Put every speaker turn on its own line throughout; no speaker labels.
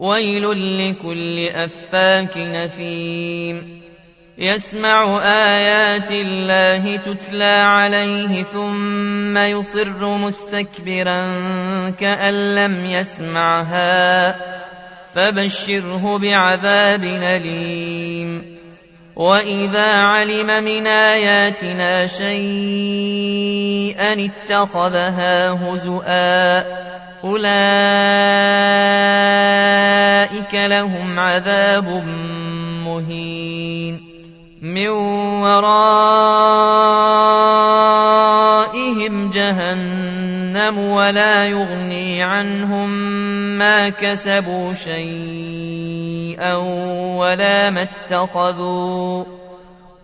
ويل لكل أفاك نثيم. يسمع آيات الله تتلى عليه ثم يصر مستكبرا كأن لم يسمعها. فبشره بعذاب أليم. وإذا علم من آياتنا شيئا اتخذها هزؤا أولئك لهم عذاب مهين من ورائهم جهنم ولا يغني عنهم ما كسبوا شيئا ولا ما اتخذوا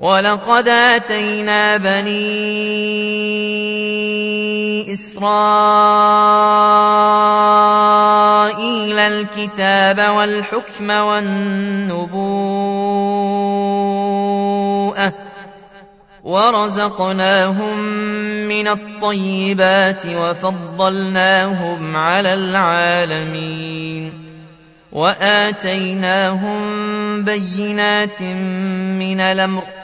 ولقد اتينا بني اسرائيل الكتاب والحكم والنبوءه ورزقناهم من الطيبات وفضلناهم على العالمين واتيناهم بينات من الامر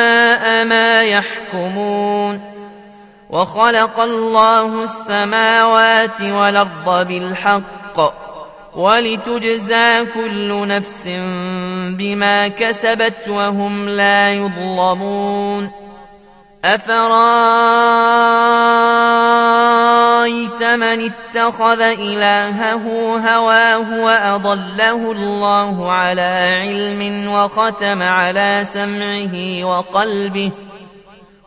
يحكمون. وخلق الله السماوات والأرض بالحق ولتجزى كل نفس بما كسبت وهم لا يظلمون. أفرأيت من اتخذ إلهه هواه وأضله الله على علم وختم على سمعه وقلبه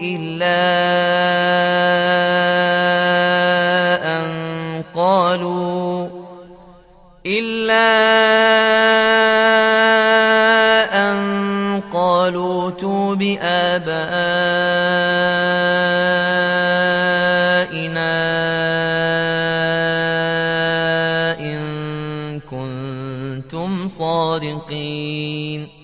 إلا أن قالوا إلا أن قالوا تو بآبائنا إن كنتم صادقين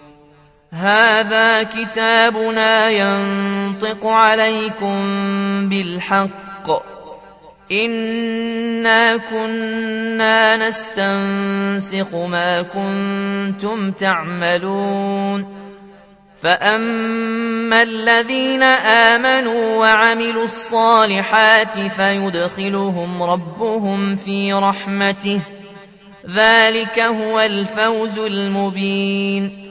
هذا كتابنا ينطق عليكم بالحق إنا كنا نستنسخ ما كنتم تعملون فأما الذين آمنوا وعملوا الصالحات فيدخلهم ربهم في رحمته ذلك هو الفوز المبين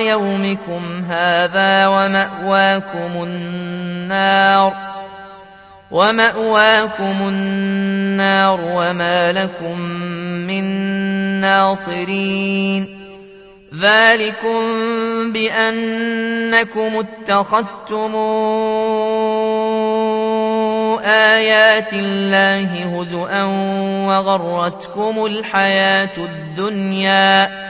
يومكم هذا ومأواكم النار ومأواكم النار وما لكم من ناصرين ذلكم بأنكم اتخذتم آيات الله هزؤا وغرتكم الحياة الدنيا